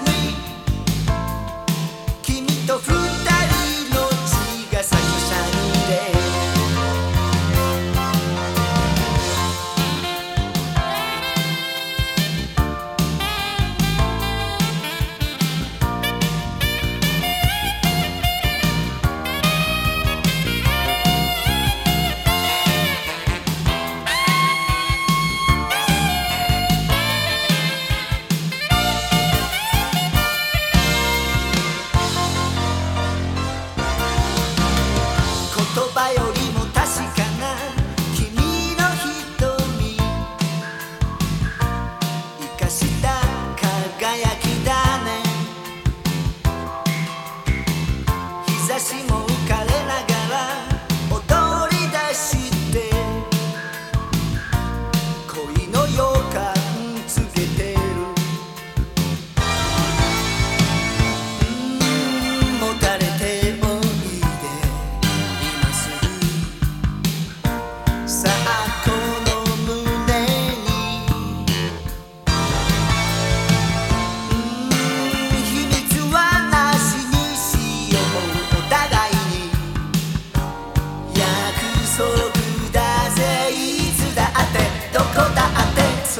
We. me.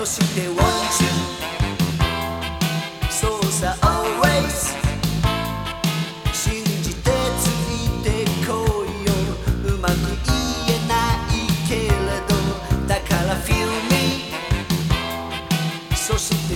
そして Won't you? So さ always 信じてついてこいよ。うまく言えないけれど。だから Feel me そして